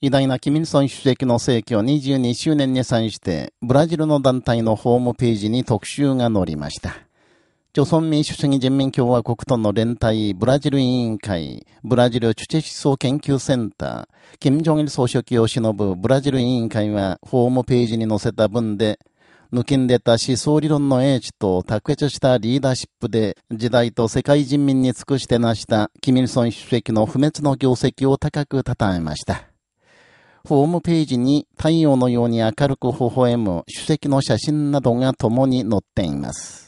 偉大なキミルソン主席の逝去22周年に際して、ブラジルの団体のホームページに特集が載りました。朝鮮民主主義人民共和国との連帯ブラジル委員会、ブラジルチュチェ思想研究センター、金正日総書記を忍ぶブラジル委員会はホームページに載せた文で、抜きんでた思想理論の英知と卓越したリーダーシップで時代と世界人民に尽くして成したキミルソン主席の不滅の業績を高く称えました。ホームページに太陽のように明るく微笑む主席の写真などが共に載っています。